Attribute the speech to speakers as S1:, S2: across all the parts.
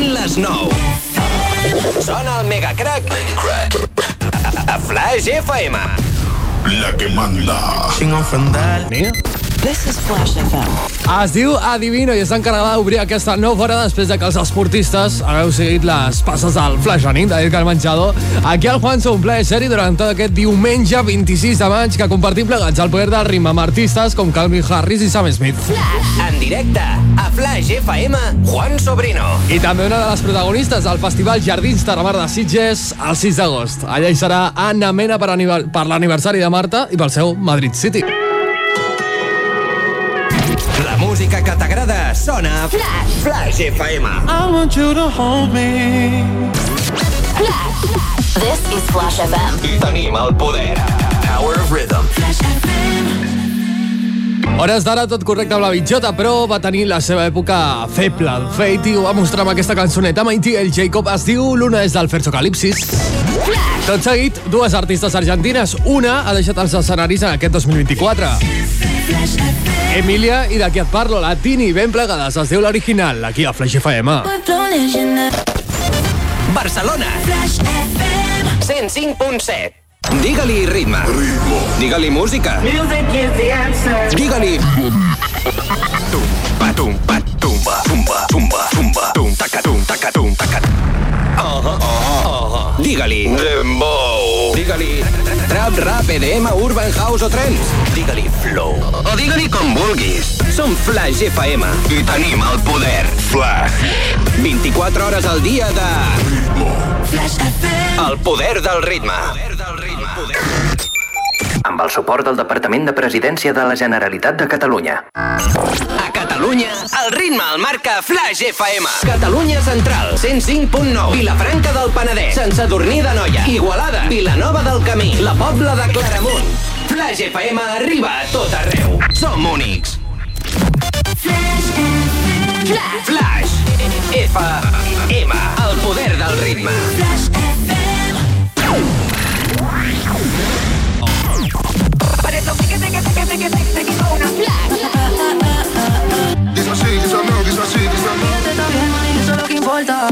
S1: Són les 9. Sona el Mega Crack a Flash FM.
S2: La que manda.
S3: Sin ofender.
S4: This is Flash FM.
S5: Es diu Adivino i està encarregada d'obrir aquesta nova hora després de que els esportistes hagueu seguit les passes del Flash Running d'Eric el Menjador. Aquí al Juan un plaer seri durant tot aquest diumenge 26 de maig que compartim plegats el poder del ritme amb artistes com Calvin Harris i Sam Smith.
S1: En directe a Flash FM, Juan Sobrino.
S5: I també una de les protagonistes del Festival Jardins Terramar de Sitges el 6 d'agost. Allà hi serà Anna Mena per, per l'aniversari de Marta i pel seu Madrid City.
S1: La música que t'agrada sona Flash. Flash FM.
S3: I want you to hold me.
S4: This is Flash FM.
S1: I tenim el poder. Power of Rhythm.
S5: Hores d'ara tot correcte amb la bitxota, però va tenir la seva època feble. El Fate i ho va mostrar amb aquesta cançoneta. Mighty el Jacob es diu L'una és del Fersocalipsis. Tot seguit, dues artistes argentines. Una ha deixat els escenaris en aquest 2024. Emilia i de qui et parlo, la Tini, ben plegades. Es diu l'original, aquí a Flash FM.
S1: Barcelona. 105.7. Digue-li ritme. Digue-li música. Digue-li... Tumba, tumba, tumba, tumba, tumba, tumba, tum, taca, tum, taca, tum, taca. Uh -huh, uh -huh. Digue-li... Dembow. Digue-li... Trap, rap, EDM, urban house o trends. Digue-li flow. O digue-li com vulguis. Som Flash FM i tenim el poder.
S2: Flash.
S1: 24 hores al dia de... El poder del ritme. Amb el suport del Departament de Presidència de la Generalitat de Catalunya. A Catalunya, el ritme el marca Flash FM. Catalunya Central, 105.9. Vilafranca del Penedès, Sant Sadurní de Noia. Igualada, Vilanova del Camí, la Pobla de Claramunt. Flash FM arriba a tot arreu. Som únics. Flash. F-M. El poder del ritme.
S2: Dice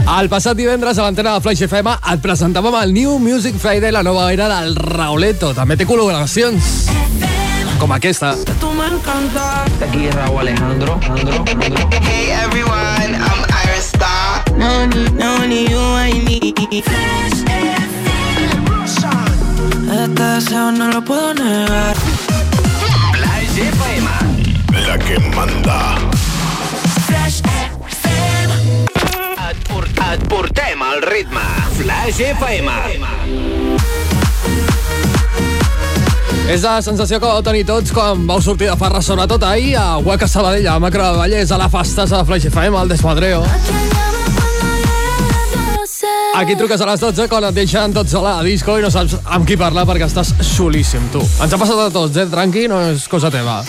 S5: El passat divendres a l'antena de Flash FM et presentàvem el New Music Friday, la nova era del Rauleto. També té col·laboracions, com aquesta.
S3: Tú me encantas.
S6: Aquí Raúl Alejandro. Alejandro, Alejandro.
S7: Hey everyone, I'm Iris Star.
S3: No need, no need you, I need. Este deseo no lo puedo negar.
S1: Flash FM.
S2: La que manda.
S1: Et portem el ritme. Flash FM.
S5: És la sensació que vau tenir tots quan vau sortir de farra, sobretot ahir a Huaca Sabadell, a Macro de Vallès, a la festassa de Flash FM, al Desmadreo. Aquí truques a les 12 quan et deixen tot sola a disco i no saps amb qui parlar perquè estàs solíssim, tu. Ens ha passat a tots, eh? Tranqui, no és cosa teva.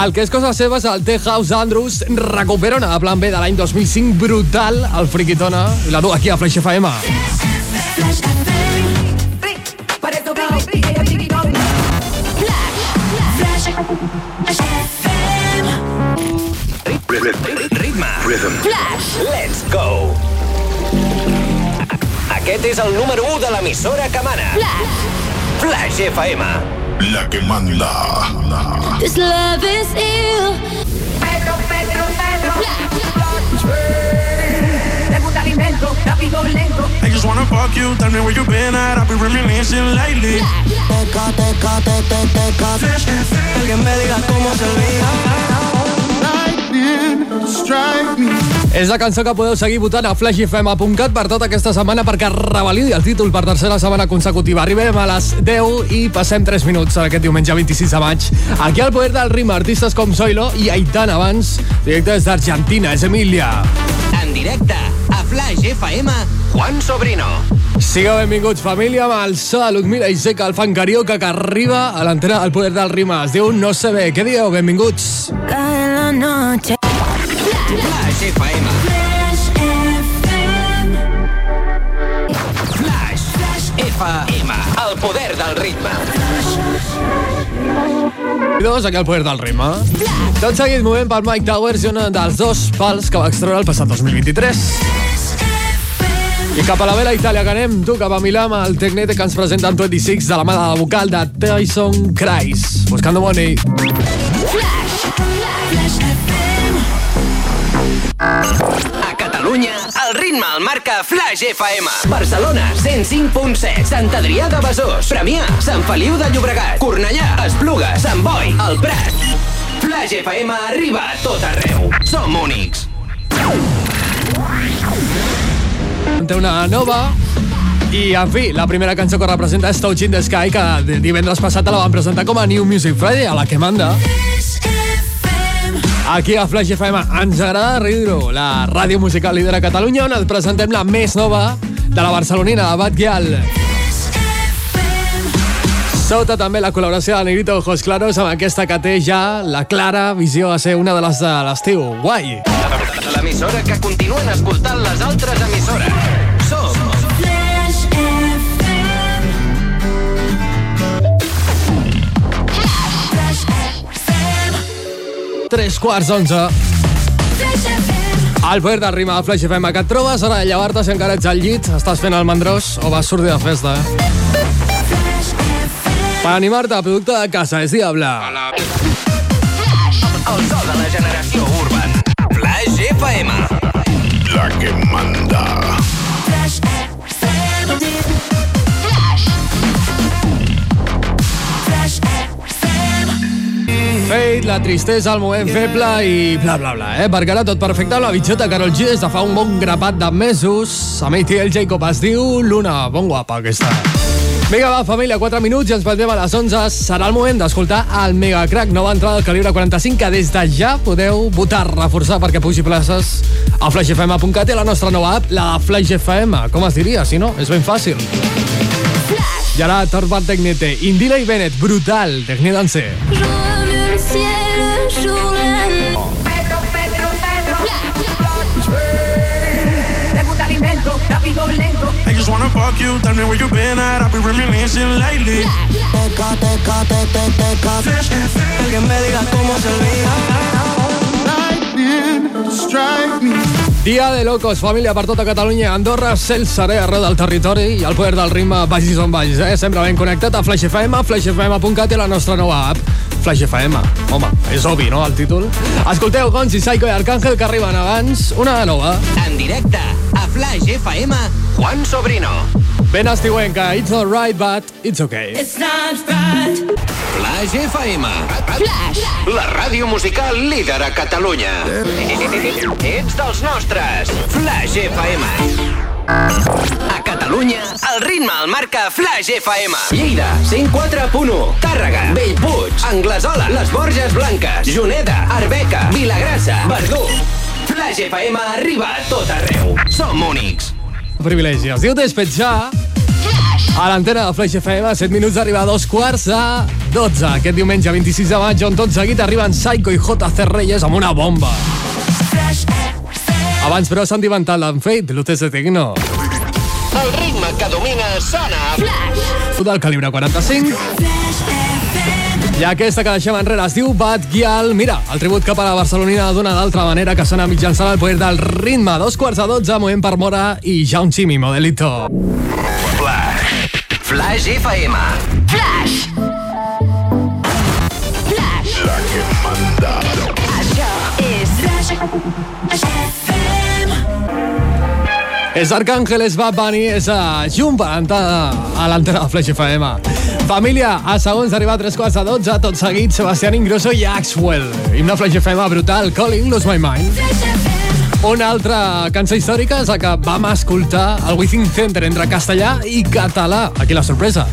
S5: El que és cosa seva és el The House Andrews recupera una de plan B de l'any 2005 brutal, el Friquitona, i la du aquí a Flash FM.
S1: Ritme. Rhythm. Flash. Let's go. Aquest és el número 1 de l'emissora que mana. Flash. Flash FM.
S2: La que manda.
S4: This love is ill.
S3: I just wanna fuck you, tell me where you been at. I've been reminiscing lately. Teca, teca, te, te, teca. Flash FM. Que me digas cómo se
S5: És la cançó que podeu seguir votant a flashfm.cat per tota aquesta setmana perquè revalidi el títol per tercera setmana consecutiva. Arribem a les 10 i passem 3 minuts en aquest diumenge 26 de maig. Aquí al poder del ritme, artistes com Zoilo i Aitana abans, directe des d'Argentina, és Emilia.
S1: En directe a Flash FM, Juan Sobrino.
S5: Sigueu benvinguts, família, amb el so de Ludmila i Seca, el fan carioca que arriba a l'antena del poder del ritme. Es diu No sé bé. Què dieu? Benvinguts.
S3: Cae la noche.
S1: Flash FM. Flash. Flash FM. El poder del ritme.
S5: I dos, aquí el poder del ritme. Tot seguit, movent per Mike Towers i un dels dos pals que va extreure el passat 2023. I cap a la vela Itàlia que anem, tu cap a Milà amb el Tecnete que ens presenta en 26 de la mà de la vocal de Tyson Kreis. Buscando Money.
S1: A Catalunya, el ritme el marca Flash FM. Barcelona, 105.7. Sant Adrià de Besòs. Premià, Sant Feliu de Llobregat. Cornellà, Espluga, Sant Boi, El Prat. Flash FM arriba a tot arreu. Som únics.
S5: Té una nova i, en fi, la primera cançó que representa és Touch in the Sky, que divendres passat la van presentar com a New Music Friday, a la que manda. Aquí a Flash FM ens agrada riure la ràdio musical líder a Catalunya, on et presentem la més nova de la barcelonina, la Bad Gyal. Sota també la col·laboració de Negrito Ojos Claros amb aquesta que té ja la clara visió a ser una de les de l'estiu. Guai!
S1: L'emissora que continuen escoltant les altres emissores. Som
S5: Tres quarts d'onze. El poder del rima de Flash FM que et trobes, hora de llevar-te si encara ets al llit, estàs fent el mandrós o vas sortir de festa? Per animar-te, producte de casa, és Diable.
S1: el so de la generació urban. Flash FM.
S2: La que manda.
S5: Fate, la tristesa, el moment feble i bla, bla, bla, eh? Perquè ara tot perfecte la bitxota Carol G des de fa un bon grapat de mesos. Amb ATL Jacob es diu Luna, bon guapa aquesta. Vinga, va, família, 4 minuts i ens veiem a les 11. Serà el moment d'escoltar el Mega Crack, nova entrada del calibre 45, que des de ja podeu votar, reforçar perquè pugi places a flashfm.cat i a la nostra nova app, la Flash FM. Com es diria, si no? És ben fàcil. I ara, Torbat Tecnete, Indila i Bennett, brutal, Tecnia Danser.
S3: I just wanna fuck you, tell me where you been at. I've been reminiscing lately.
S8: Teca, teca, te, te, teca. Que me digas cómo se.
S5: Dia de locos, família per tota Catalunya, Andorra, cel serè arreu del territori i el poder del ritme vagis on vagis, eh? Sempre ben connectat a Flash FM, flashfm.cat i la nostra nova app, Flash FM. Home, és obvi, no, el títol? Escolteu Gonzi, Psycho i Arcángel que arriben abans, una de nova.
S1: En directe a Flash FM, Juan Sobrino.
S5: Ben estiuenca, it's alright, but it's okay.
S4: It's not right.
S1: Flash FM. Flash. La ràdio musical líder a Catalunya. Ets dels nostres. Flash FM. A Catalunya, el ritme el marca Flash FM. Lleida, 104.1. Tàrrega, Bellpuig, Anglesola, Les Borges Blanques, Juneda, Arbeca, Vilagrassa, Verdú. Flash FM arriba a tot arreu. Som únics.
S5: Privilegi. Es diu Despetxar a l'antena de Flash FM, a 7 minuts d'arribar a dos quarts a 12. Aquest diumenge 26 de maig, on tot seguit arriben Psycho i JC Reyes amb una bomba. Abans, però, s'han inventat l'Unfate, l'UTC Tecno.
S1: El ritme que domina sona a
S5: del calibre 45. I aquesta que deixem enrere es diu Bad Gyal. Mira, el tribut cap a la barcelonina d'una d'altra manera que sona mitjançant el poder del ritme. Dos quarts a dotze, moment per Mora i ja un ximi, modelito.
S1: Flash FM.
S4: Flash. Flash.
S2: La que manda.
S4: Això és Flash FM.
S5: És Arcángel, és Bad Bunny, és a Jumpa, a l'antena de Flash FM. Família, a segons d'arribar a tres quarts de dotze, tot seguit, Sebastián Ingrosso i Axwell. Himne Flash FM brutal, Calling, Lose My Mind.
S4: Flash.
S5: Una altra cançó històrica és la que vam escoltar al Within Center entre castellà i català. Aquí la sorpresa.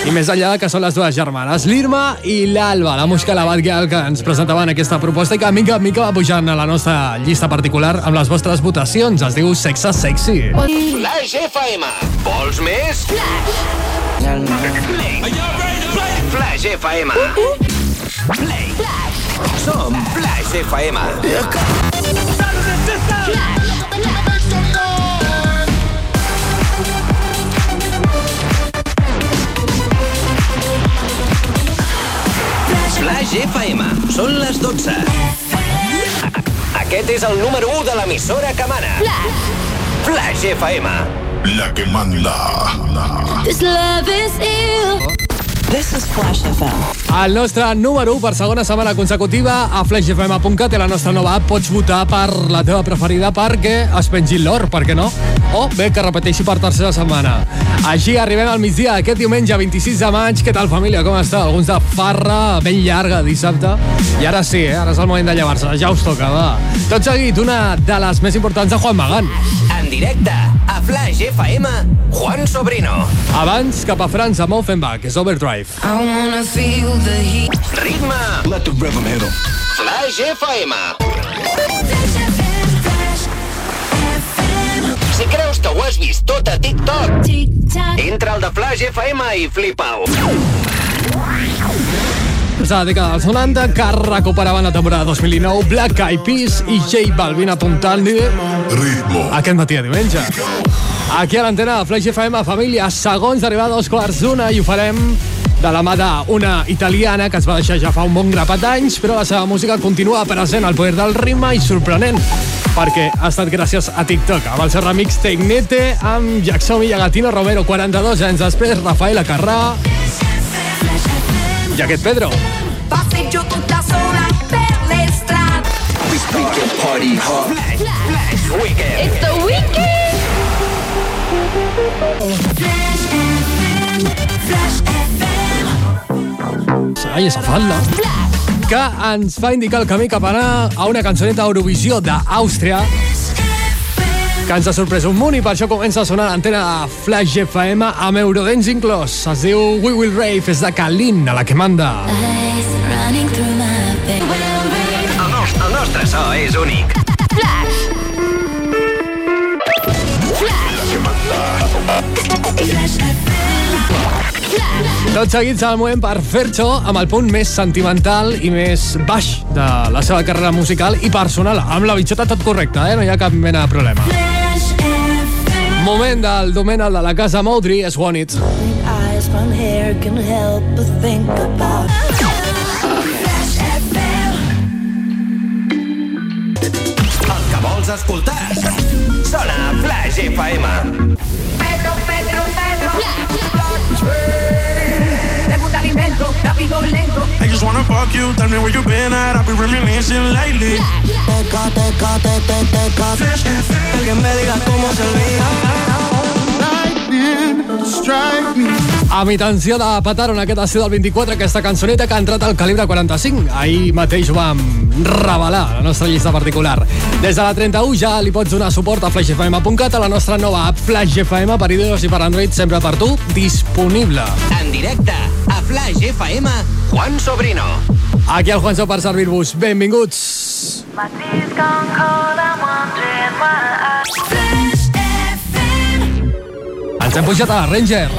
S5: I més enllà que són les dues germanes, l'Irma i l'Alba, la musca la Bad Girl, que ens presentaven aquesta proposta i que mica en mica va pujant a la nostra llista particular amb les vostres votacions. Es diu Sexe Sexy.
S1: Flash FM. Vols més? Play. Flash FM. Play. Som Flash FM. Són les 12. Aquest és el número 1 de l'emissora que mana.
S4: Flash.
S1: Flash FM.
S2: La que manda.
S4: This love is ill.
S9: This is Flash FM.
S5: El nostre número 1 per segona setmana consecutiva a flashfm.cat i la nostra nova app pots votar per la teva preferida perquè es pengi l'or, per què no? O bé que repeteixi per tercera setmana. Així arribem al migdia aquest diumenge 26 de maig. Què tal, família? Com està? Alguns de farra ben llarga dissabte. I ara sí, eh? ara és el moment de llevar-se. Ja us toca, va. Tot seguit, una de les més importants de Juan Magán.
S1: En directe a Flash FM, Juan Sobrino.
S5: Abans, cap a França amb Offenbach, és Overdrive.
S8: I wanna feel the heat.
S1: Ritme.
S2: Let the rhythm hit 'em.
S1: Flash FM. Si creus que ho has vist tot a TikTok, entra al de Flash FM i flipa-ho.
S5: A la dècada dels 90 que recuperaven la temporada 2019 Black Eyed Peas i J Balvin apuntant-li
S2: Ritmo.
S5: aquest matí de diumenge. Aquí a l'antena de Flash FM, família, segons d'arribar a dos quarts d'una i ho farem de la mà d'una italiana que es va deixar ja fa un bon grapat d'anys, però la seva música continua present al poder del ritme i sorprenent perquè ha estat gràcies a TikTok amb el seu remix Tecnete amb Jackson i Gatino Romero 42 anys després Rafaela Carrà i aquest Pedro
S8: Passeggio tutta sola per le strade.
S1: Flash, Flash Weekend.
S4: It's the weekend. Flash FM. Flash FM.
S5: ai, esa falda que ens fa indicar el camí cap a anar a una cançoneta Eurovisió d'Àustria que ens ha sorprès un munt i per això comença a sonar l'antena de Flash FM amb Eurodance inclòs. Es diu We Will Rave, és de Kalin, a la que manda.
S1: El, nos el nostre so és únic.
S4: Flash. Flash. Flash FM. Flash.
S5: Tot seguit serà el moment per Fercho amb el punt més sentimental i més baix de la seva carrera musical i personal. Amb la bitxota tot correcte, eh? No hi ha cap mena de problema.
S4: Flash FM.
S5: Moment del domenal de la casa Moudri, és One It.
S4: Flash.
S1: El que vols escoltar. Sona a Flash FM.
S8: Pedro, Pedro, Pedro. Me rápido, lento.
S3: I just wanna fuck you, tell me where you been at. I've been reminiscing lately.
S8: Teca, teca, te, te, teca. Alguien me diga cómo se
S2: me.
S5: Amb intenció de petar en aquest estiu del 24 aquesta cançoneta que ha entrat al calibre 45. Ahir mateix ho vam revelar a la nostra llista particular. Des de la 31 ja li pots donar suport a flashfm.cat a la nostra nova app Flash FM per iOS i per Android sempre per tu, disponible.
S1: En directe a Flash FM, Juan Sobrino.
S5: Aquí el Juanso per servir-vos. Benvinguts. Ens hem pujat a la Ranger.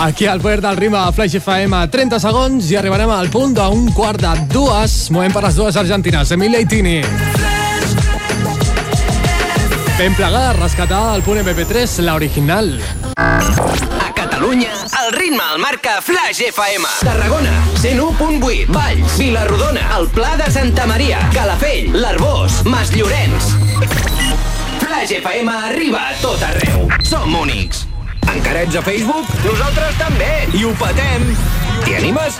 S5: Aquí al poder del ritme a Flash FM 30 segons i arribarem al punt d'un quart de dues. Movem per les dues argentines, Emilia i Tini. Ben plegada, rescatada del punt MP3, la original.
S1: A Catalunya, el ritme el marca Flash FM. Tarragona, 101.8. Valls, Vilarrodona, el Pla de Santa Maria, Calafell, l'Arbós, Mas Llorenç. Flash FM arriba a tot arreu. Som únics. Encara ets a Facebook? Nosaltres també. I ho patem. T'hi animes?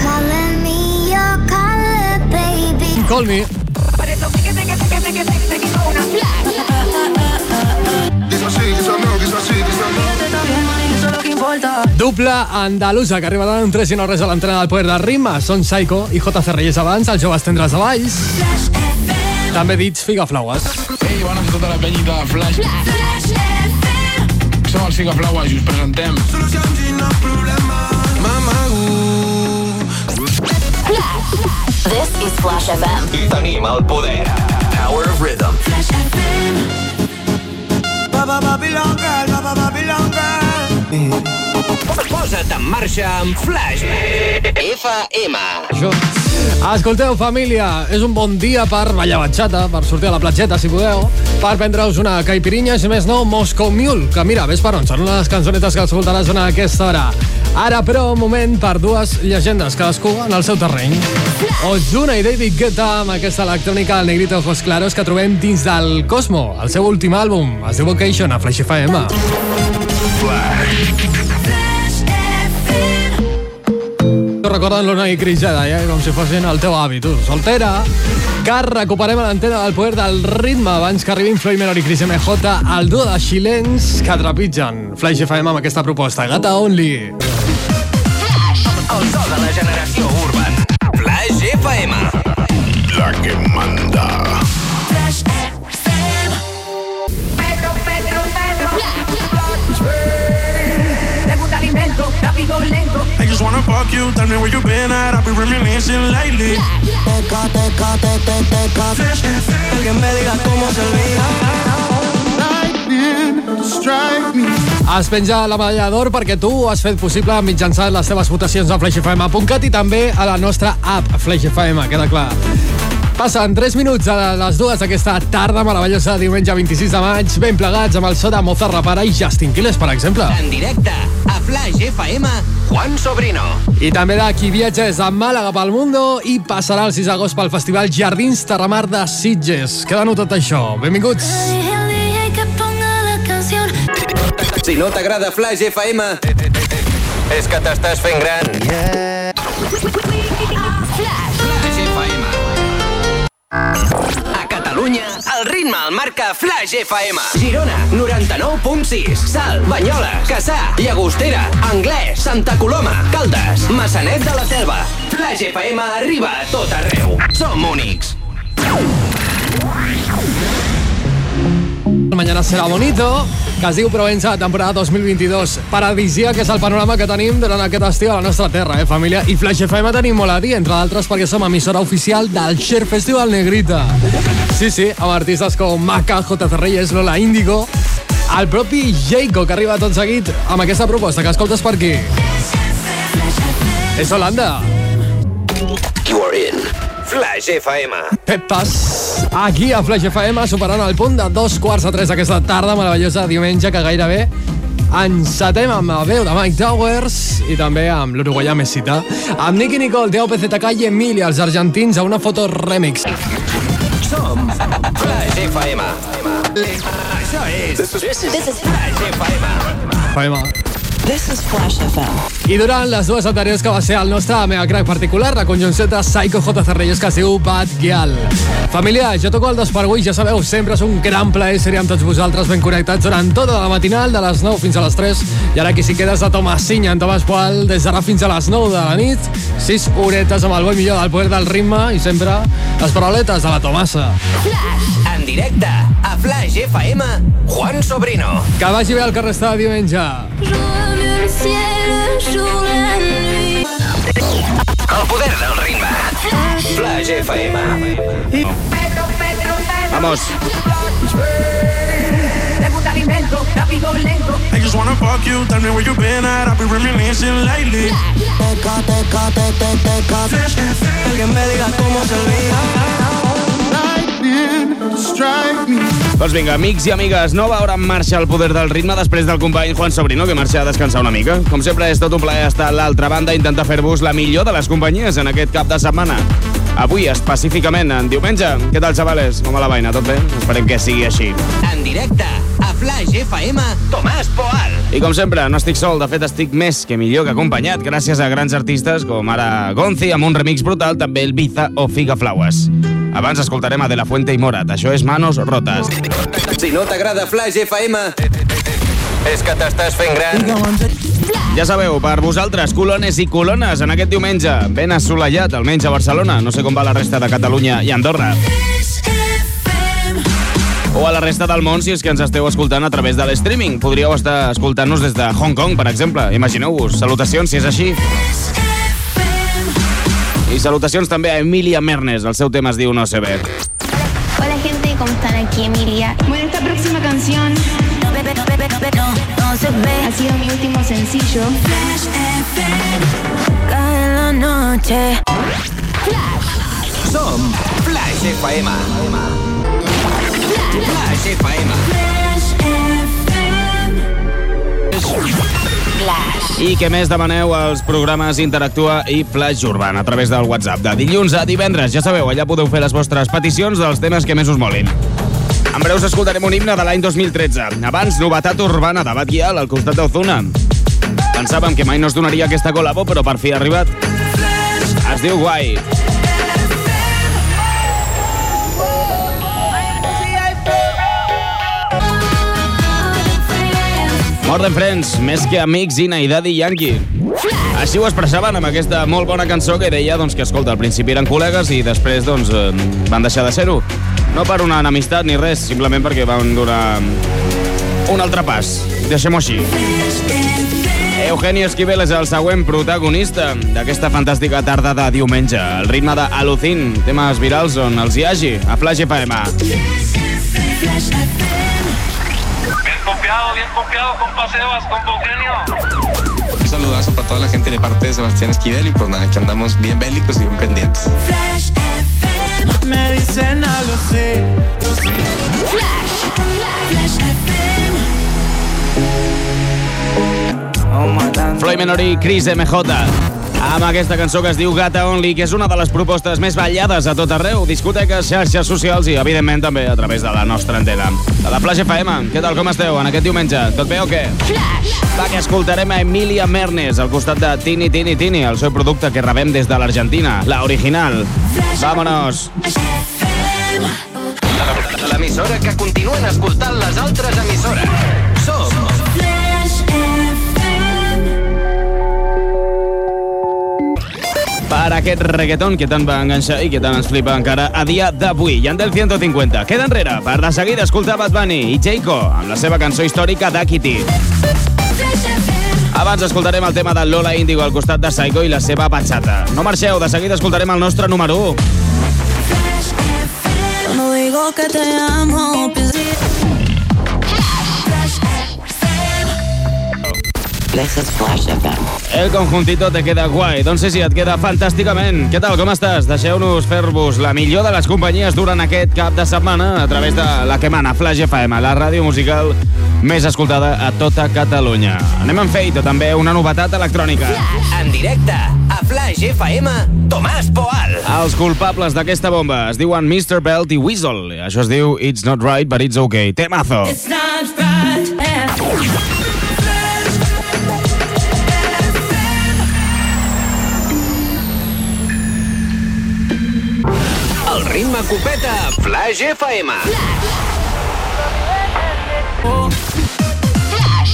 S4: Calling me your color, baby.
S5: Call me. Doble andalusa que arriba donant 3 i no res a l'entrena del poder del ritme. Són Psycho i JC Reyes abans, els joves tendres de Valls.
S4: Flash.
S5: També dits Figaflaues.
S6: Ei, bones a tota la penyita de Flash.
S4: Flash.
S6: Som els Figaflaues i us presentem.
S9: This is Flash FM.
S1: I tenim el poder. Power of Rhythm.
S4: Flash FM.
S8: Babylon girl, Babylon girl.
S1: Posa't en marxa amb Flash FM.
S5: Això. Escolteu, família, és un bon dia per ballar batxata, per sortir a la platgeta, si podeu, per prendre-us una caipirinha, si més no, Moscow Mule, que mira, ves per on, són les cançonetes que escoltaràs a aquesta hora. Ara, però, un moment per dues llegendes, cadascú en el seu terreny. Ozuna i David Guetta amb aquesta electrònica del Negrito Ojos Claros que trobem dins del Cosmo, el seu últim àlbum, es diu Vocation, a Flash FM. Tu recorden l'Ona i Cris Jedi, eh? com si fossin el teu avi, tu, soltera, que recuperem l'antena del poder del ritme abans que arribin Floyd Menor i Cris MJ, el duo de xilens que trepitgen Flash FM amb aquesta proposta, Gata Only.
S1: El so de la generació urban. Flash FM.
S2: La que manda.
S3: Wanna fuck you, tell me where you been at. I've been reminiscing lately.
S8: Teca, teca, te, te, teca. Que me digas cómo se.
S5: Es penja la medalla d'or perquè tu ho has fet possible mitjançant les teves votacions a flashfm.cat i també a la nostra app Flash FM, queda clar. Passen 3 minuts a les dues d'aquesta tarda meravellosa de diumenge 26 de maig, ben plegats amb el so de Mozart Rapara i Justin Quiles, per exemple.
S1: En directe a Flash FM, Juan Sobrino.
S5: I també d'aquí viatges a Màlaga pel Mundo i passarà el 6 d'agost pel Festival Jardins Terramar de Sitges. Queda-no tot això. Benvinguts.
S1: Si no t'agrada Flash FM, és que t'estàs fent gran. Flash Catalunya, el ritme el marca Flash FM. Girona, 99.6. Salt, Banyoles, Cassà, Llagostera, Anglès, Santa Coloma, Caldes, Massanet de la Selva. Flash FM arriba a tot arreu. Som únics.
S5: Mañana serà bonito, que es diu Provença, temporada 2022. Paradisia, que és el panorama que tenim durant aquest estiu a la nostra terra, eh, família? I Flash FM tenim molt a dir, entre d'altres, perquè som emissora oficial del Share Festival Negrita. Sí, sí, amb artistes com Maca, JC Reyes, Lola Índigo, el propi Jayco, que arriba tot seguit amb aquesta proposta que escoltes per aquí. És Holanda.
S1: You are in. Flash FM.
S5: Pepes, aquí a Flash FM, superant el punt de dos quarts de tres aquesta tarda meravellosa diumenge que gairebé encetem amb la veu de Mike Towers i també amb l'uruguaià Messita, amb Nicky Nicole, Teo PZK i Emili, els argentins, a una foto remix.
S1: Som Flash FM. Això és... This is Flash FM.
S5: FM.
S10: This is Flash FM.
S5: I durant les dues anteriors que va ser el nostre mega crack particular, la conjunció de Psycho JC Reyes que es diu Bad Gyal. Família, jo toco el Despargui, ja sabeu, sempre és un gran plaer ser amb tots vosaltres ben connectats durant tota la matinal, de les 9 fins a les 3. I ara aquí si quedes de Tomasinya, en Tomàs Poal, des d'ara fins a les 9 de la nit, 6 horetes amb el bo millor del poder del ritme i sempre les parauletes de la Tomassa.
S1: En directe a Flash FM, Juan Sobrino.
S5: Que vagi bé el que resta de diumenge.
S1: El poder del ritme. Flash FM.
S11: Vamos.
S3: I just wanna fuck you, tell me where you been at. I've been reminiscing lately.
S8: Teca, teca, te, te, teca.
S3: Flash FM.
S8: Que me digas cómo se olvida.
S2: Lightning, strike me.
S11: Doncs vinga, amics i amigues, nova hora en marxa al poder del ritme després del company Juan Sobrino, que marxa a descansar una mica. Com sempre, és tot un plaer estar a l'altra banda i intentar fer-vos la millor de les companyies en aquest cap de setmana. Avui, específicament, en diumenge. Què tal, xavales? Com va la vaina? Tot bé? Esperem que sigui així.
S1: En directe a Flash FM, Tomàs Poal.
S11: I com sempre, no estic sol, de fet estic més que millor que acompanyat, gràcies a grans artistes com ara Gonzi, amb un remix brutal, també el Biza o Figa Flowers. Abans escoltarem a De La Fuente i Morat, això és Manos Rotas.
S1: Si no t'agrada Flash FM, és que t'estàs fent gran.
S11: Ja sabeu, per vosaltres, colones i colones, en aquest diumenge, ben assolellat, almenys a Barcelona, no sé com va la resta de Catalunya i Andorra. O a la resta del món, si és que ens esteu escoltant a través de l'streaming. Podríeu estar escoltant-nos des de Hong Kong, per exemple. Imagineu-vos. Salutacions, si és així. I salutacions també a Emilia Mernes. El seu tema es diu No se ve.
S12: Hola gente, ¿cómo están? Aquí Emilia. Bueno, esta próxima canción ha sido mi último sencillo.
S9: Cae la noche.
S1: Som Flash FM. Flash FM.
S9: Flash.
S11: I què més demaneu als programes Interactua i Flash Urban a través del WhatsApp. De dilluns a divendres, ja sabeu, allà podeu fer les vostres peticions dels temes que més us molin. En breus escoltarem un himne de l'any 2013. Abans, novetat urbana de Batguial al costat d'Ozuna. Pensàvem que mai no es donaria aquesta col·labo, però per fi ha arribat. Es diu Guai. More than Friends, més que amics, Ina i Daddy Yankee. Així ho expressaven amb aquesta molt bona cançó que deia doncs, que, escolta, al principi eren col·legues i després doncs, eh, van deixar de ser-ho. No per una enemistat ni res, simplement perquè van donar un altre pas. Deixem-ho així. Eugenio Esquivel és el següent protagonista d'aquesta fantàstica tarda de diumenge. El ritme de Alucin, temes virals on els hi hagi, a Flash FM.
S13: Bien confiado, bien confiado, compa Sebas, compa Eugenio.
S14: Un saludazo para toda la gente de parte de Sebastián Esquivel y pues nada, que andamos bien bélicos y bien pendientes.
S8: Flash FM. Me dicen así.
S4: Flash, Flash FM.
S11: Floyd Menori, Chris MJ. Amb aquesta cançó que es diu Gata Only, que és una de les propostes més ballades a tot arreu, discoteques, xarxes socials i, evidentment, també a través de la nostra antena. De la Flash FM, què tal, com esteu en aquest diumenge? Tot bé o què?
S4: Flash.
S11: Va, que escoltarem a Emilia Mernes al costat de Tini Tini Tini, el seu producte que rebem des de l'Argentina, la original. Vámonos.
S1: L'emissora que continuen escoltant les altres emissores.
S11: Per aquest reggaeton que tant va enganxar i que tant ens flipa encara a dia d'avui. Yandel 150. Queda enrere per de seguida escoltar Bad Bunny i Jayco amb la seva cançó històrica d'Akiti. Abans escoltarem el tema de Lola Índigo al costat de Psycho i la seva bachata. No marxeu, de seguida escoltarem el nostre número 1.
S4: Flash FM.
S8: Cuando digo que te amo,
S10: Is Flash FM.
S11: El conjuntito te queda guai. Doncs sí, sí, et queda fantàsticament. Què tal, com estàs? Deixeu-nos fer-vos la millor de les companyies durant aquest cap de setmana a través de la que mana Flash FM, la ràdio musical més escoltada a tota Catalunya. Anem amb Fate, també una novetat electrònica.
S1: en directe a Flash FM, Tomàs Poal.
S11: Els culpables d'aquesta bomba es diuen Mr. Belt i Weasel. Això es diu It's Not Right, but It's Okay. Temazo.
S8: It's not right.
S1: El ritme copeta Flash FM.
S4: Flash.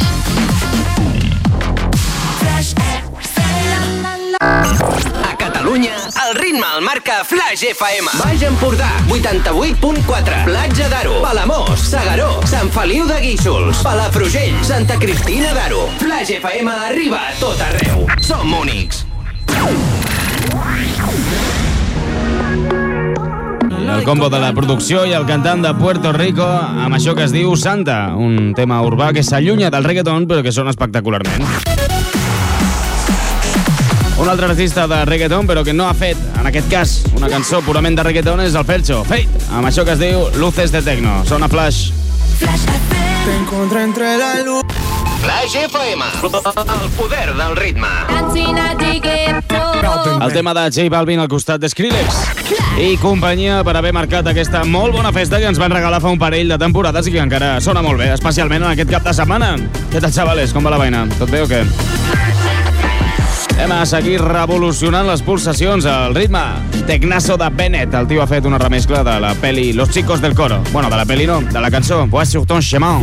S4: Flash FM.
S1: A Catalunya, el ritme el marca Flash FM. Baix Empordà, 88.4. Platja d'Aro, Palamós, Sagaró, Sant Feliu de Guíxols, Palafrugell, Santa Cristina d'Aro. Flash FM arriba a tot arreu. Som únics.
S11: El combo de la producció i el cantant de Puerto Rico amb això que es diu Santa, un tema urbà que s'allunya del reggaeton però que sona espectacularment. Un altre artista de reggaeton però que no ha fet, en aquest cas, una cançó purament de reggaeton és el Fercho, Fate, amb això que es diu Luces de Tecno. Sona Flash.
S4: Flash.
S8: Te encontré entre la luz.
S1: Flash FM, el poder del ritme.
S11: El tema de J Balvin al costat de Skrillex. I companyia per haver marcat aquesta molt bona festa que ens van regalar fa un parell de temporades i que encara sona molt bé, especialment en aquest cap de setmana. Què tal, xavales? Com va la vaina? Tot bé o què? Anem a seguir revolucionant les pulsacions al ritme. Tecnazo de Bennett. El tio ha fet una remescla de la peli Los chicos del coro. Bueno, de la peli no, de la cançó Voix sur ton chemin.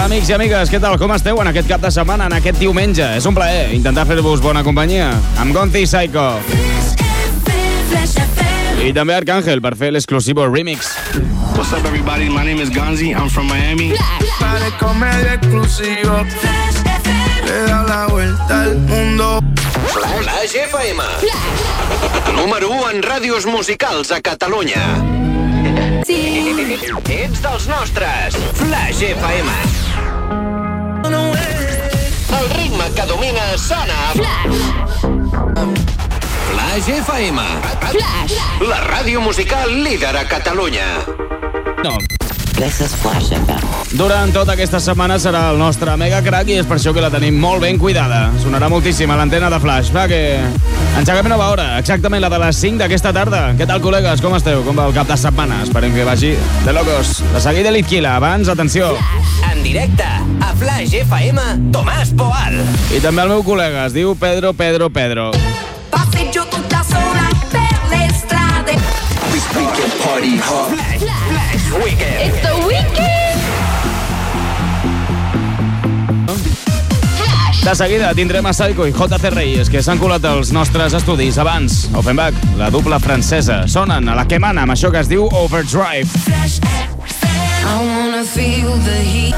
S11: Amics i amigues, què tal? Com esteu en aquest cap de setmana, en aquest diumenge? És un plaer intentar fer-vos bona companyia amb Gonzi Psycho.
S4: FM.
S11: I també Arcángel per fer l'exclusivo remix.
S6: What's up, everybody? My name is Ganzi. I'm from Miami.
S8: Para comedia exclusivo. Le da la vuelta al mundo.
S1: Flash FM. Número 1 en ràdios musicals a Catalunya.
S4: Sí.
S1: Ets dels nostres. Flash FM. El ritme que domina sona a Flash. Flash FM.
S4: Flash.
S1: La ràdio musical líder a Catalunya.
S11: No.
S10: This is Flash FM.
S11: Durant tota aquesta setmana serà el nostre mega crack i és per això que la tenim molt ben cuidada. Sonarà moltíssim a l'antena de Flash. Va, que engeguem nova hora, exactament la de les 5 d'aquesta tarda. Què tal, col·legues? Com esteu? Com va el cap de setmana? Esperem que vagi de locos. De seguida l'Itquila. Abans, atenció.
S1: En directe a Flash FM, Tomàs Poal.
S11: I també el meu col·lega es diu Pedro Pedro Pedro.
S4: Passeggio tutta sola per le strade.
S1: Weekend Party Hard. Flash, Flash Weekend.
S4: It's the weekend.
S11: De seguida tindrem a Psycho i JC Reyes, que s'han colat als nostres estudis abans. Offenbach, la dupla francesa. Sonen a la que mana amb això que es diu Overdrive.
S4: I wanna feel the heat.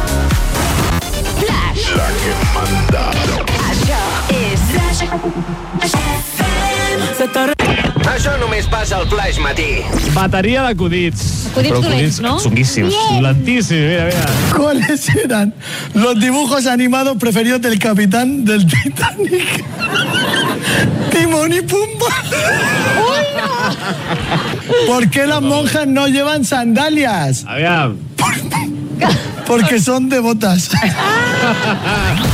S4: Flash.
S2: La que manda.
S4: Això és Flash FM.
S1: Això només passa al Flash Matí.
S5: Bateria d'acudits.
S15: Acudits dolents, no?
S5: Xunguíssims.
S15: Bien.
S5: Lentíssims, mira, mira.
S8: ¿Cuáles eran los dibujos animados preferidos del capitán del Titanic? Timón y Pumba. ¿Por qué las monjas no llevan sandalias?
S5: Aviam.
S8: Porque son devotas.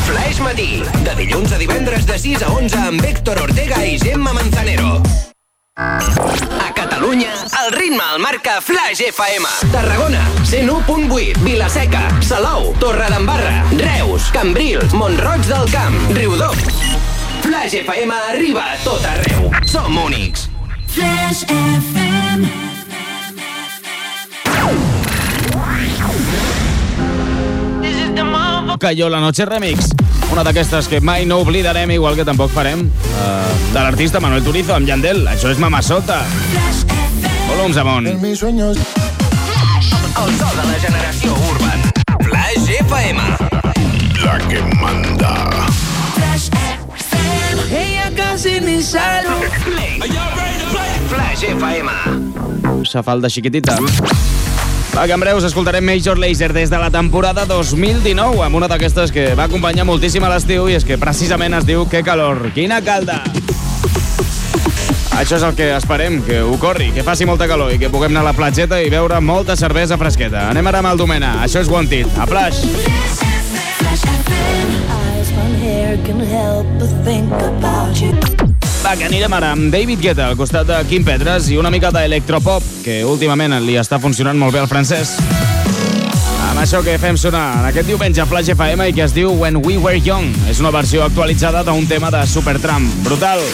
S1: Flash Matí, de dilluns a divendres de 6 a 11 amb Héctor Ortega i Gemma Manzanero. A Catalunya, el ritme el marca Flash FM. Tarragona, 101.8, Vilaseca, Salou, Torredembarra, Reus, Cambrils, Montroig del Camp, Riudoms. Flash FM arriba a tot arreu. Som únics.
S4: Flash FM.
S11: Cayó la noche remix. Una d'aquestes que mai no oblidarem, igual que tampoc farem, uh, de l'artista Manuel Turizo amb Yandel. Això és Mamasota. Volums amunt.
S2: En mis sueños.
S1: El so de la generació urban. Flash FM.
S2: La que manda.
S4: Ella casi ni sale.
S1: Flash FM.
S11: Sa falda xiquitita. Va, que en breus escoltarem Major Lazer des de la temporada 2019 amb una d'aquestes que va acompanyar moltíssim a l'estiu i és que precisament es diu Que calor, quina calda! Això és el que esperem, que ocorri, que faci molta calor i que puguem anar a la platgeta i beure molta cervesa fresqueta. Anem ara amb el Domena. Això és Wanted. A Flash.
S9: Eyes, one hair can help but think about you.
S11: Va, que anirem ara amb David Guetta al costat de Kim Petras i una mica d'electropop, que últimament li està funcionant molt bé al francès. Amb això que fem sonar en aquest diumenge Flash FM i que es diu When We Were Young. És una versió actualitzada d'un tema de Supertramp. Brutal.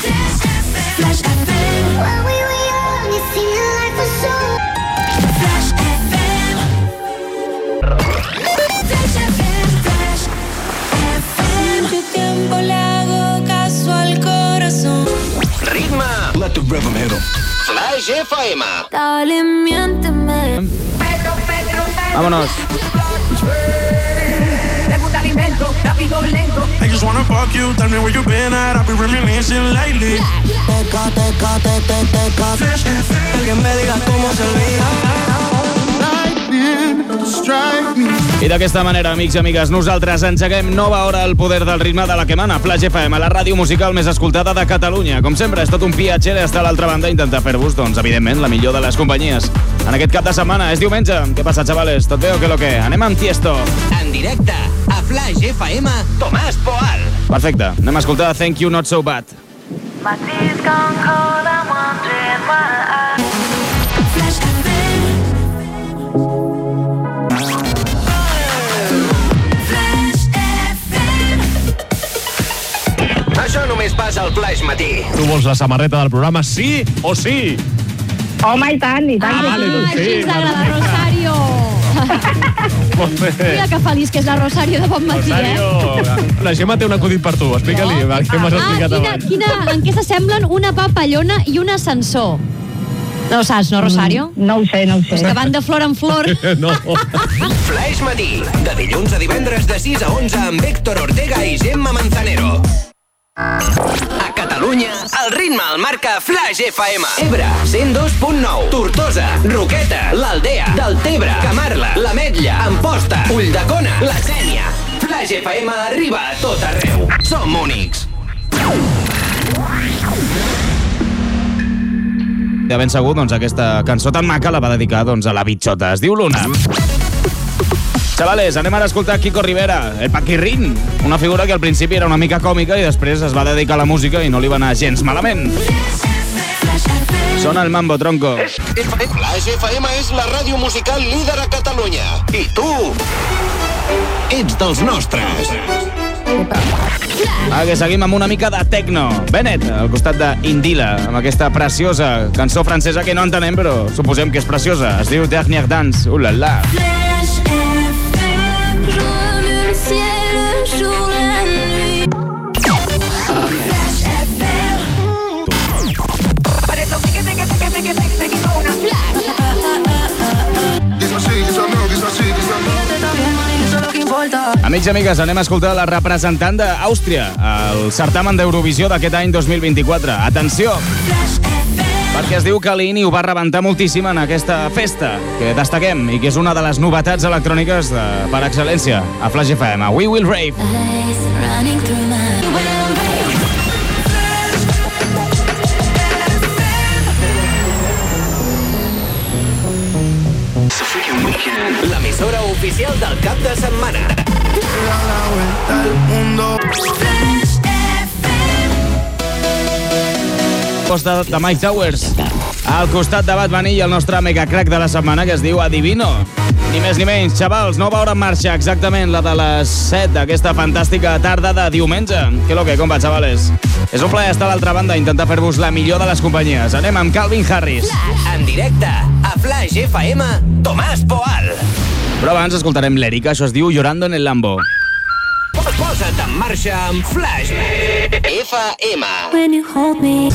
S4: Flash FM.
S2: Rhythm hit.
S1: Flash FM.
S4: Dale, miénteme.
S11: Vámonos.
S3: I just wanna fuck you, tell me where you been at. I've been reminiscing lately.
S8: Teca, teca, te, te, teca.
S3: Flash FM.
S8: Alguien me diga cómo se olvida.
S2: Lightning, strike me.
S11: I d'aquesta manera, amics i amigues, nosaltres engeguem nova hora al poder del ritme de la que mana Flash FM, la ràdio musical més escoltada de Catalunya. Com sempre, és tot un viatger estar a l'altra banda i intentar fer-vos, doncs, evidentment, la millor de les companyies. En aquest cap de setmana, és diumenge. Què passa, xavales? Tot bé o què lo que? Anem amb Tiesto.
S1: En directe a Flash FM, Tomàs Poal.
S11: Perfecte. Anem a escoltar Thank You Not So Bad.
S4: My tea's gone cold, I'm wondering why. Flash
S1: Passa al Flash Matí.
S5: Tu vols la samarreta del programa, sí o sí?
S15: Home, i tant, i tant.
S5: Ah, vale, doncs sí,
S15: Així ens agrada. Rosario.
S5: Molt bé.
S15: Mira que feliç que és la Rosario de bon matí, eh?
S5: Rosario, la Gemma té un acudit per tu. Explica-li, no? què m'has
S15: Ah,
S5: explicat
S15: quina,
S5: abans.
S15: quina, en què s'assemblen una papallona i un ascensor? No ho saps, no, Rosario?
S16: Mm, no ho sé, no ho sé.
S15: Pues que van de flor en flor.
S5: No.
S1: Flash Matí, de dilluns a divendres de 6 a 11 amb Héctor Ortega i Gemma Manzanero. A Catalunya. El ritme el marca Flash FM. Ebre, 102.9. Tortosa, Roqueta, l'Aldea, Deltebre, Camarla, l'Ametlla, Amposta, Ulldecona, la Sènia. Flash FM arriba a tot arreu. Som únics.
S11: De ben segur, doncs, aquesta cançó tan maca la va dedicar doncs, a la bitxota. Es diu Luna. Chavales, anem ara a escoltar Kiko Rivera, el Paquirrin, una figura que al principi era una mica còmica i després es va dedicar a la música i no li va anar gens malament. Sona el mambo, tronco.
S1: Flash FM és la ràdio musical líder a Catalunya. I tu ets dels nostres.
S11: Va, que seguim amb una mica de techno. Bennett, al costat d'Indila, amb aquesta preciosa cançó francesa que no entenem, però suposem que és preciosa. Es diu Dernier Dance. Uh, la, la.
S4: Flash
S11: Amics i amigues, anem a escoltar la representant d'Àustria al certamen d'Eurovisió d'aquest any 2024. Atenció! Perquè es diu que l'Ini ho va rebentar moltíssim en aquesta festa que destaquem i que és una de les novetats electròniques de, per excel·lència a Flash FM. We Will Rave.
S4: Running through
S1: L'emissora oficial del cap de setmana.
S11: Posta de Mike Towers. Al costat de Bad Bunny i el nostre mega crack de la setmana que es diu Adivino. Ni més ni menys, xavals, nova hora en marxa, exactament la de les 7 d'aquesta fantàstica tarda de diumenge. Que lo que, com va, xavales? És un plaer estar a l'altra banda i intentar fer-vos la millor de les companyies. Anem amb Calvin Harris.
S1: En directe, Flash FM, Tomàs Poal.
S11: Però abans escoltarem l'Erika, això es diu Llorando en el Lambo.
S1: Posa't en marxa amb Flash FM.
S4: When you hold me.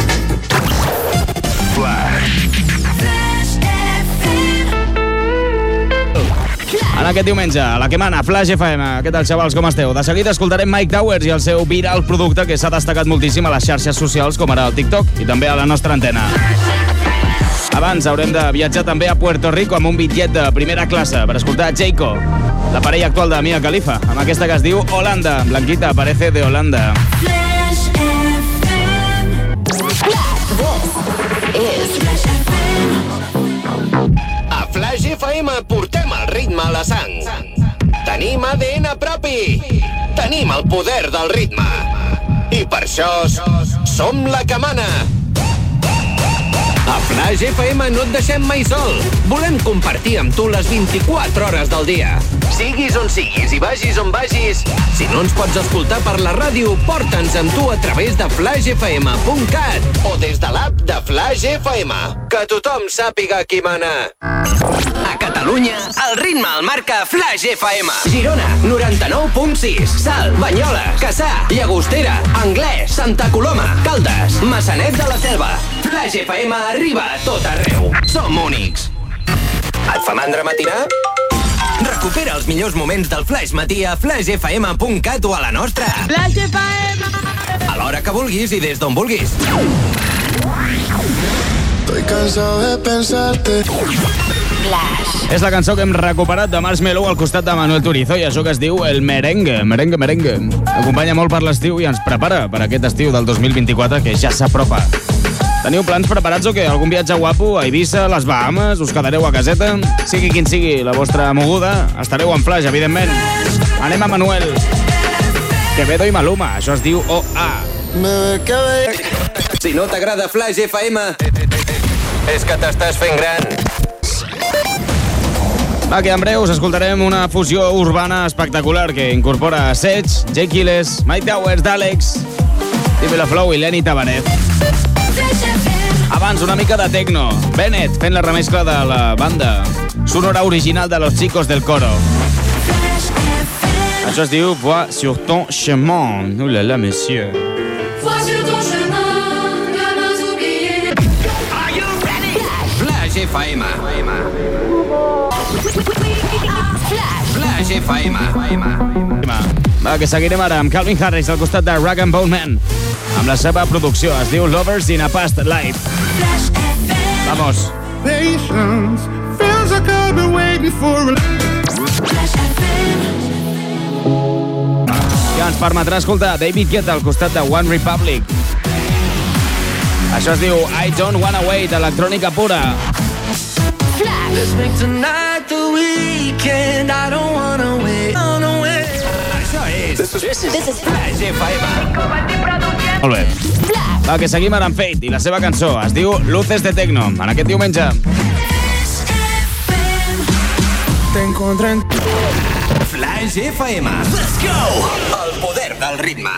S11: En aquest diumenge, a la que mana, Flash FM. Què tal, xavals, com esteu? De seguida escoltarem Mike Towers i el seu viral producte que s'ha destacat moltíssim a les xarxes socials, com ara el TikTok i també a la nostra antena. Abans haurem de viatjar també a Puerto Rico amb un bitllet de primera classe per escoltar Jayco, la parella actual de Mia Khalifa, amb aquesta que es diu Holanda. Blanquita, parece de Holanda.
S4: Flash FM.
S1: És A Flash FM portem el ritme a la sang. Tenim ADN propi. Tenim el poder del ritme. I per això som la que mana. A Flash FM no et deixem mai sol. Volem compartir amb tu les 24 hores del dia. Siguis on siguis i vagis on vagis, si no ens pots escoltar per la ràdio, porta'ns amb tu a través de flashfm.cat o des de l'app de Flash FM. Que tothom sàpiga qui mana. A Catalunya, el ritme el marca Flash FM. Girona, 99.6. Salt, Banyoles, Cassà, Llagostera, Anglès, Santa Coloma, Caldes, Massanet de la Selva. Flash FM arriba a tot arreu. Som únics. Et fa mandra matinar? Recupera els millors moments del Flash Matí a flashfm.cat o a la nostra.
S16: Flash FM.
S1: A l'hora que vulguis i des d'on vulguis.
S2: Estoy cansado de pensarte.
S11: És la cançó que hem recuperat de Marshmello al costat de Manuel Turizo i això que es diu el merengue, merengue, merengue. Acompanya molt per l'estiu i ens prepara per aquest estiu del 2024 que ja s'apropa. Teniu plans preparats o què? Algun viatge guapo a Eivissa, les Bahamas? Us quedareu a caseta? Sigui quin sigui la vostra moguda, estareu en flash, evidentment. Anem a Manuel. Quevedo i Maluma, això es diu OA.
S1: Si no t'agrada Flash FM, és que t'estàs fent gran.
S11: Va, que en breu us escoltarem una fusió urbana espectacular que incorpora Sech, Jake Gilles, Mike Towers, d'Àlex, Dímelo Flow i Lenny Tabaret. Abans, una mica de techno. Bennett fent la remescla de la banda sonora original de Los Chicos del Coro. Això es diu Vois sur ton chemin. Ouh là là, monsieur.
S4: Vois sur ton chemin, gamins oubliés.
S1: Flash FM. Flash. Flash FM.
S11: Va, que seguirem ara amb Calvin Harris al costat de Rag and Bone Man. Amb la seva producció, es diu Lovers in a Past Life. Vamos.
S2: Patience feels like I've been waiting for a
S11: que ens permetrà escoltar David Guetta al costat de One Republic. Això es diu I Don't Wanna Wait, electrònica pura.
S3: Let's make tonight the weekend. I don't wanna wait. Wanna wait.
S1: This is, this is Flash FM.
S11: Molt bé. Va, que seguim ara amb Fate i la seva cançó es diu Luces de Tecno. En aquest diumenge.
S3: Te encontré en...
S1: Flash FM. Let's go! El poder del ritme.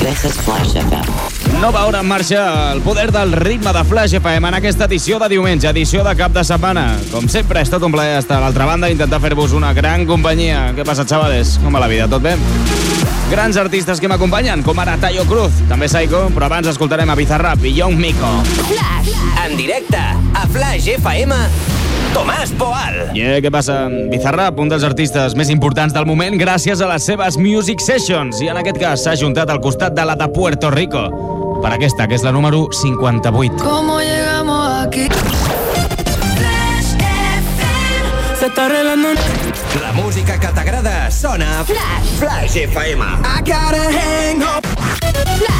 S10: Is Flash FM.
S11: Nova hora en marxa el poder del ritme de Flash FM en aquesta edició de diumenge, edició de cap de setmana. Com sempre, és tot un plaer estar a l'altra banda i intentar fer-vos una gran companyia. Què passa, xavales? Com va la vida? Tot bé? Grans artistes que m'acompanyen, com ara Tayo Cruz, també Psycho, però abans escoltarem a Bizarrap i Young Miko.
S1: Flash. En directe a Flash FM, Tomàs Poal.
S11: Yeah, què passa? Bizarrap, un dels artistes més importants del moment gràcies a les seves Music Sessions i en aquest cas s'ha juntat al costat de la de Puerto Rico per aquesta, que és la número 58.
S3: ¿Cómo llegamos aquí? Flash FM. Se está arreglando.
S1: La música que t'agrada sona Flash. Flash FM.
S3: I gotta hang up. Flash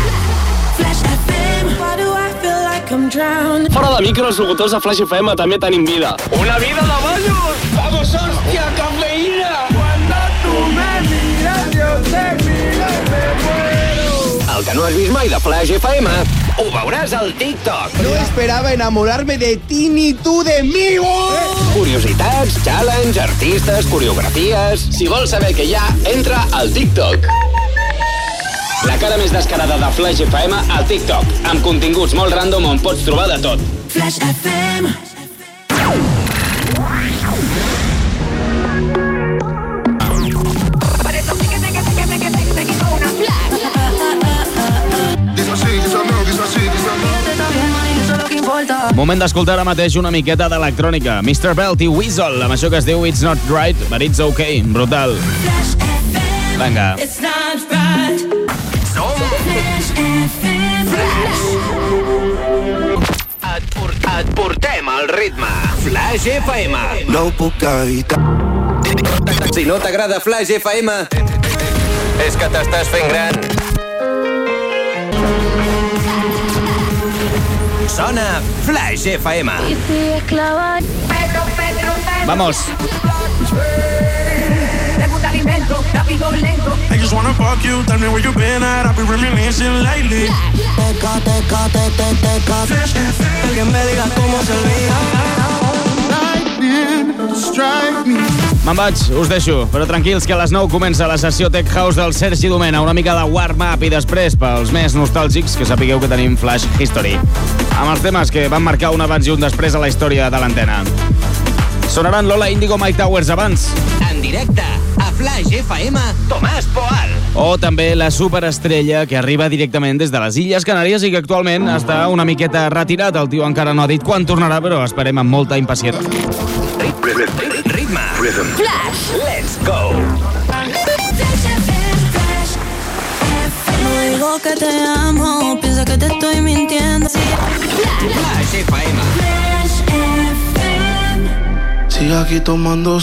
S16: Fora de micro, els locutors de Flash FM també tenim vida. Una vida de ballos! Vamos, hòstia, cafeïna! Cuando tú me miras, yo te miro y me muero.
S1: El que no has vist mai de Flash FM, ho veuràs al TikTok.
S17: No esperaba enamorarme de ti ni tú de mí.
S1: Curiositats, challenge, artistes, coreografies...
S16: Si vols saber què hi ha, entra al TikTok. La cara més descarada de Flash FM al TikTok, amb continguts molt random on pots trobar de tot.
S3: Flash FM.
S11: Moment d'escoltar ara mateix una miqueta d'electrònica. Mr. Belt i Weasel, amb això que es diu It's Not Right, but It's Okay. Brutal. Vinga.
S3: It's not FM.
S1: et, por et portem al ritme. Flash FM.
S2: No puc evitar.
S1: Si no t'agrada Flash FM, és que t'estàs fent gran. Sona Flash FM.
S11: Vamos.
S3: I just wanna fuck you, tell me where you been at. I've been reminiscing lately. Teca, teca, te, te, teca. Alguien me diga cómo se.
S11: Me'n vaig, us deixo, però tranquils que a les 9 comença la sessió Tech House del Sergi Domena, una mica de warm-up i després, pels més nostàlgics, que sapigueu que tenim Flash History, amb els temes que van marcar un abans i un després a la història de l'antena. Sonaran Lola Indigo Mike Towers abans,
S1: En directe a Flash FM, Tomàs Poal.
S11: o també la superestrella que arriba directament des de les Illes Canàries i que actualment està una miqueta retirat. El tio encara no ha dit quan tornarà, però esperem amb molta impaciència.
S1: Ritme.
S2: Rhythm.
S1: Flash. Let's go.
S3: Digo que te amo, piensa que te estoy mintiendo.
S1: Flash FM.
S2: Sigue aquí tomando